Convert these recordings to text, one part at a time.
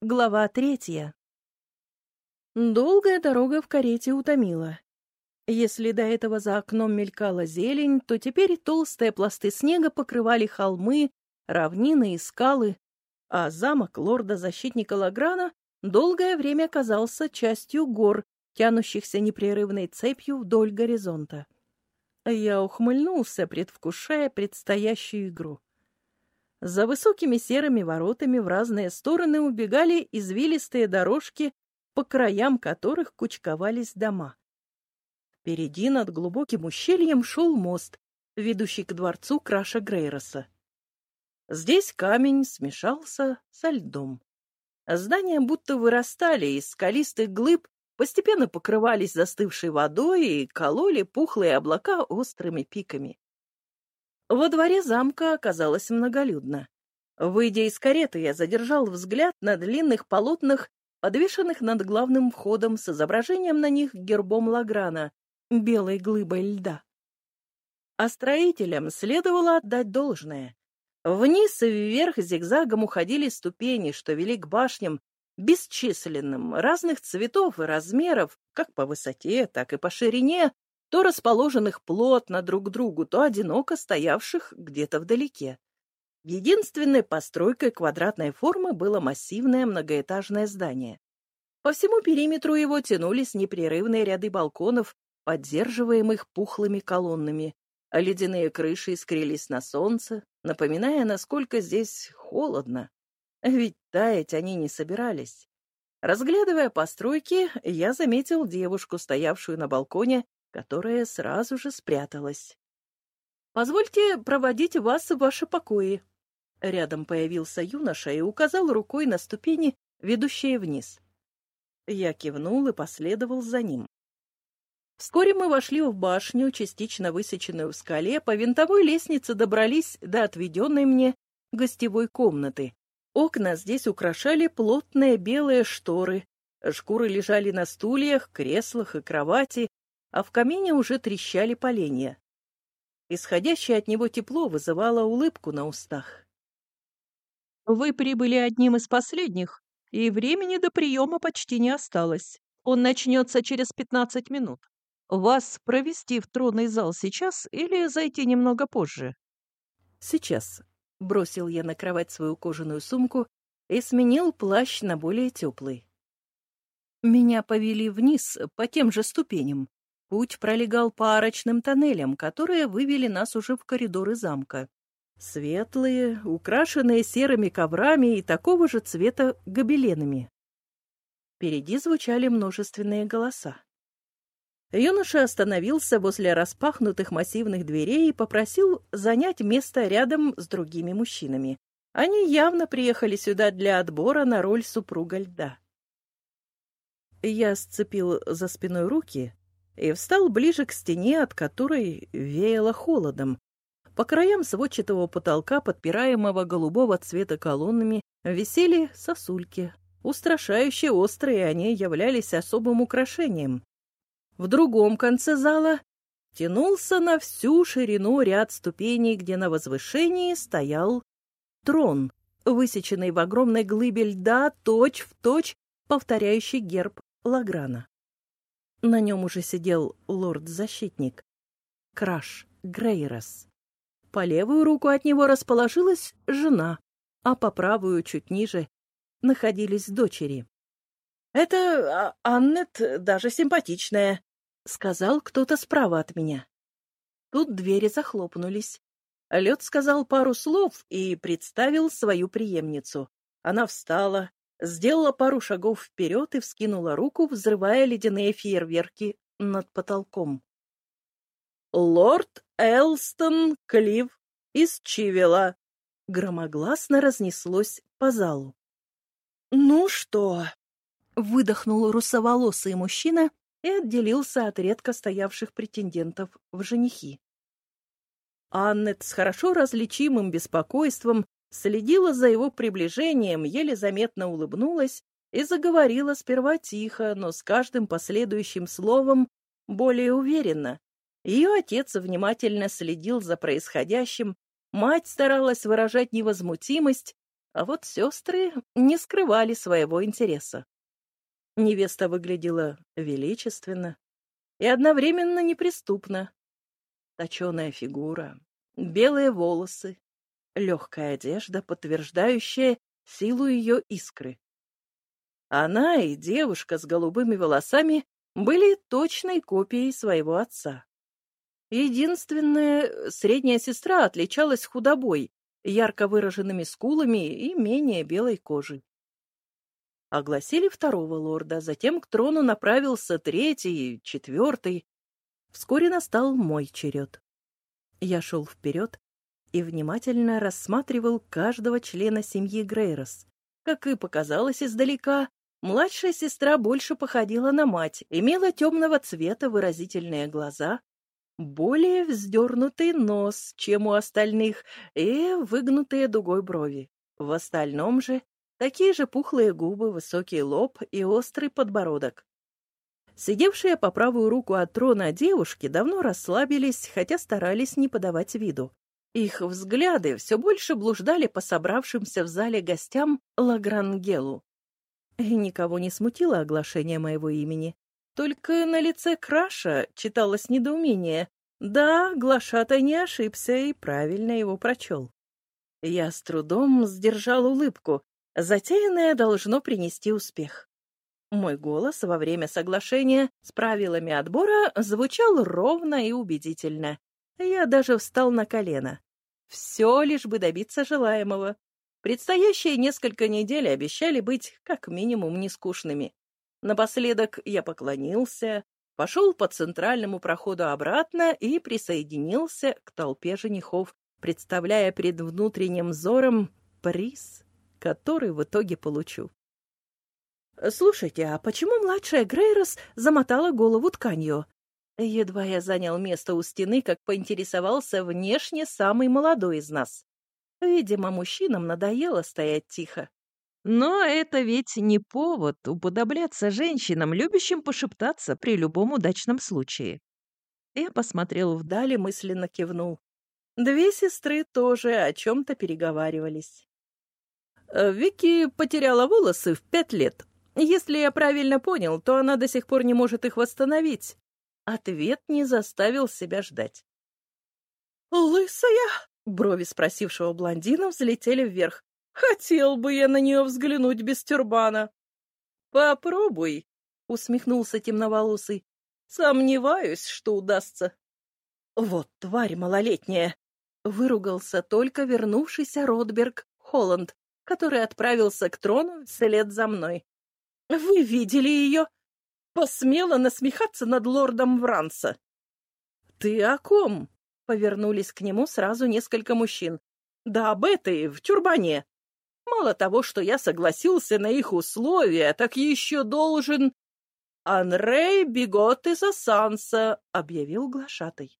Глава третья. Долгая дорога в карете утомила. Если до этого за окном мелькала зелень, то теперь толстые пласты снега покрывали холмы, равнины и скалы, а замок лорда-защитника Лаграна долгое время казался частью гор, тянущихся непрерывной цепью вдоль горизонта. Я ухмыльнулся, предвкушая предстоящую игру. За высокими серыми воротами в разные стороны убегали извилистые дорожки, по краям которых кучковались дома. Впереди над глубоким ущельем шел мост, ведущий к дворцу Краша Грейроса. Здесь камень смешался со льдом. Здания будто вырастали из скалистых глыб, постепенно покрывались застывшей водой и кололи пухлые облака острыми пиками. Во дворе замка оказалось многолюдно. Выйдя из кареты, я задержал взгляд на длинных полотнах, подвешенных над главным входом с изображением на них гербом Лаграна, белой глыбой льда. А строителям следовало отдать должное. Вниз и вверх зигзагом уходили ступени, что вели к башням, бесчисленным, разных цветов и размеров, как по высоте, так и по ширине, то расположенных плотно друг к другу, то одиноко стоявших где-то вдалеке. Единственной постройкой квадратной формы было массивное многоэтажное здание. По всему периметру его тянулись непрерывные ряды балконов, поддерживаемых пухлыми колоннами, а ледяные крыши искрились на солнце, напоминая, насколько здесь холодно. Ведь таять они не собирались. Разглядывая постройки, я заметил девушку, стоявшую на балконе которая сразу же спряталась. «Позвольте проводить вас в ваши покои». Рядом появился юноша и указал рукой на ступени, ведущие вниз. Я кивнул и последовал за ним. Вскоре мы вошли в башню, частично высеченную в скале, по винтовой лестнице добрались до отведенной мне гостевой комнаты. Окна здесь украшали плотные белые шторы, шкуры лежали на стульях, креслах и кровати, а в камине уже трещали поленья. Исходящее от него тепло вызывало улыбку на устах. «Вы прибыли одним из последних, и времени до приема почти не осталось. Он начнется через пятнадцать минут. Вас провести в тронный зал сейчас или зайти немного позже?» «Сейчас», — бросил я на кровать свою кожаную сумку и сменил плащ на более теплый. Меня повели вниз по тем же ступеням, Путь пролегал по арочным тоннелям, которые вывели нас уже в коридоры замка. Светлые, украшенные серыми коврами и такого же цвета гобеленами. Впереди звучали множественные голоса. Юноша остановился возле распахнутых массивных дверей и попросил занять место рядом с другими мужчинами. Они явно приехали сюда для отбора на роль супруга льда. Я сцепил за спиной руки, и встал ближе к стене, от которой веяло холодом. По краям сводчатого потолка, подпираемого голубого цвета колоннами, висели сосульки. Устрашающе острые они являлись особым украшением. В другом конце зала тянулся на всю ширину ряд ступеней, где на возвышении стоял трон, высеченный в огромной глыбе льда, точь-в-точь повторяющий герб Лаграна. На нем уже сидел лорд-защитник. Краш Грейрос. По левую руку от него расположилась жена, а по правую, чуть ниже, находились дочери. — Это а, Аннет даже симпатичная, — сказал кто-то справа от меня. Тут двери захлопнулись. Лед сказал пару слов и представил свою преемницу. Она встала, сделала пару шагов вперед и вскинула руку, взрывая ледяные фейерверки над потолком. «Лорд Элстон Клив из Чивела!» громогласно разнеслось по залу. «Ну что?» — выдохнул русоволосый мужчина и отделился от редко стоявших претендентов в женихи. Аннет с хорошо различимым беспокойством следила за его приближением, еле заметно улыбнулась и заговорила сперва тихо, но с каждым последующим словом более уверенно. Ее отец внимательно следил за происходящим, мать старалась выражать невозмутимость, А вот сестры не скрывали своего интереса. Невеста выглядела величественно и одновременно неприступно. Точеная фигура, белые волосы, легкая одежда, подтверждающая силу ее искры. Она и девушка с голубыми волосами были точной копией своего отца. Единственная средняя сестра отличалась худобой, ярко выраженными скулами и менее белой кожей. Огласили второго лорда, затем к трону направился третий, четвертый. Вскоре настал мой черед. Я шел вперед и внимательно рассматривал каждого члена семьи Грейрос. Как и показалось издалека, младшая сестра больше походила на мать, имела темного цвета выразительные глаза, более вздернутый нос, чем у остальных, и выгнутые дугой брови. В остальном же такие же пухлые губы, высокий лоб и острый подбородок. Сидевшие по правую руку от трона девушки давно расслабились, хотя старались не подавать виду. Их взгляды все больше блуждали по собравшимся в зале гостям Лагрангелу. И никого не смутило оглашение моего имени. Только на лице Краша читалось недоумение. Да, глашатай не ошибся и правильно его прочел. Я с трудом сдержал улыбку. Затеянное должно принести успех. Мой голос во время соглашения с правилами отбора звучал ровно и убедительно. Я даже встал на колено. Все лишь бы добиться желаемого. Предстоящие несколько недель обещали быть как минимум нескучными. Напоследок я поклонился, пошел по центральному проходу обратно и присоединился к толпе женихов, представляя перед внутренним взором приз, который в итоге получу. «Слушайте, а почему младшая Грейрос замотала голову тканью?» Едва я занял место у стены, как поинтересовался внешне самый молодой из нас. Видимо, мужчинам надоело стоять тихо. Но это ведь не повод уподобляться женщинам, любящим пошептаться при любом удачном случае. Я посмотрел вдали, мысленно кивнул. Две сестры тоже о чем-то переговаривались. Э, Вики потеряла волосы в пять лет. Если я правильно понял, то она до сих пор не может их восстановить. Ответ не заставил себя ждать. «Лысая?» — брови спросившего блондина взлетели вверх. Хотел бы я на нее взглянуть без тюрбана. Попробуй, усмехнулся темноволосый. Сомневаюсь, что удастся. Вот тварь малолетняя, выругался только вернувшийся Ротберг Холланд, который отправился к трону вслед за мной. Вы видели ее? Посмела насмехаться над лордом Вранса. Ты о ком? Повернулись к нему сразу несколько мужчин. Да об этой, в тюрбане. Мало того, что я согласился на их условия, так еще должен... «Анрей Бегот из Асанса», — объявил глашатай.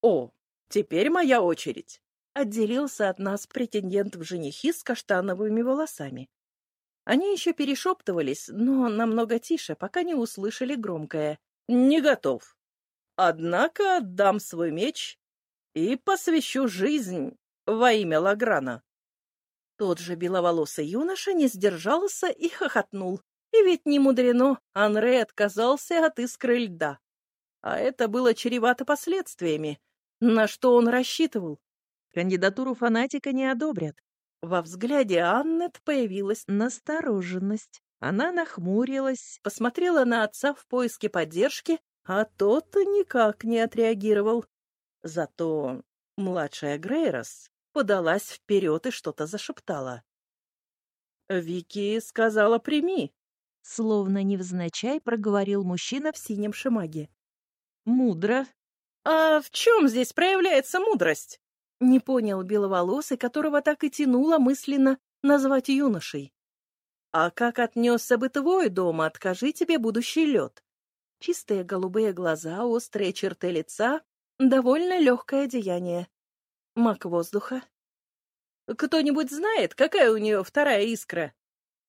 «О, теперь моя очередь», — отделился от нас претендент в женихи с каштановыми волосами. Они еще перешептывались, но намного тише, пока не услышали громкое «Не готов». Однако отдам свой меч и посвящу жизнь во имя Лаграна. Тот же беловолосый юноша не сдержался и хохотнул. И ведь не мудрено, Анре отказался от искры льда. А это было чревато последствиями. На что он рассчитывал? Кандидатуру фанатика не одобрят. Во взгляде Аннет появилась настороженность. Она нахмурилась, посмотрела на отца в поиске поддержки, а тот никак не отреагировал. Зато младшая Грейрос подалась вперед и что-то зашептала. «Вики сказала, прими!» Словно невзначай проговорил мужчина в синем шимаге. «Мудро!» «А в чем здесь проявляется мудрость?» Не понял беловолосый, которого так и тянуло мысленно назвать юношей. «А как отнесся бы твой дом, откажи тебе будущий лед?» Чистые голубые глаза, острые черты лица, довольно легкое одеяние. Маг воздуха. Кто-нибудь знает, какая у нее вторая искра?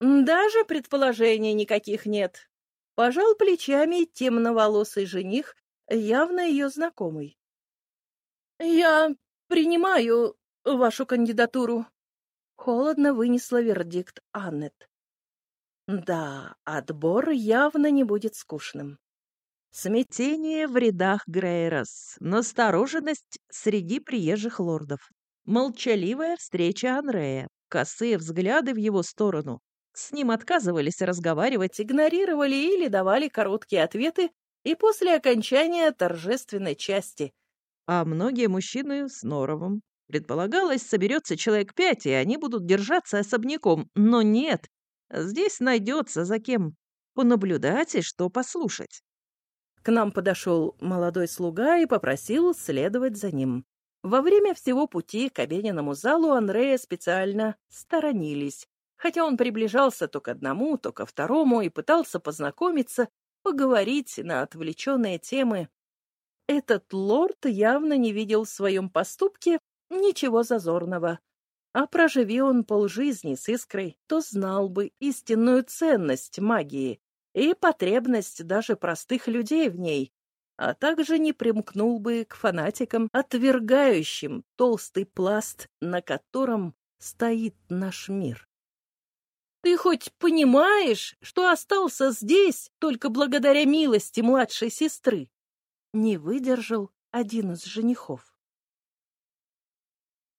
Даже предположений никаких нет. Пожал плечами темноволосый жених, явно ее знакомый. Я принимаю вашу кандидатуру. Холодно вынесла вердикт Аннет. Да, отбор явно не будет скучным. Смятение в рядах Грейрос, настороженность среди приезжих лордов, молчаливая встреча Анрея, косые взгляды в его сторону. С ним отказывались разговаривать, игнорировали или давали короткие ответы и после окончания торжественной части. А многие мужчины с норовом. Предполагалось, соберется человек пять, и они будут держаться особняком. Но нет, здесь найдется за кем понаблюдать и что послушать. К нам подошел молодой слуга и попросил следовать за ним. Во время всего пути к обеденному залу Андрея специально сторонились, хотя он приближался то к одному, то ко второму и пытался познакомиться, поговорить на отвлеченные темы. Этот лорд явно не видел в своем поступке ничего зазорного. А проживи он полжизни с искрой, то знал бы истинную ценность магии и потребность даже простых людей в ней, а также не примкнул бы к фанатикам, отвергающим толстый пласт, на котором стоит наш мир. Ты хоть понимаешь, что остался здесь только благодаря милости младшей сестры? Не выдержал один из женихов.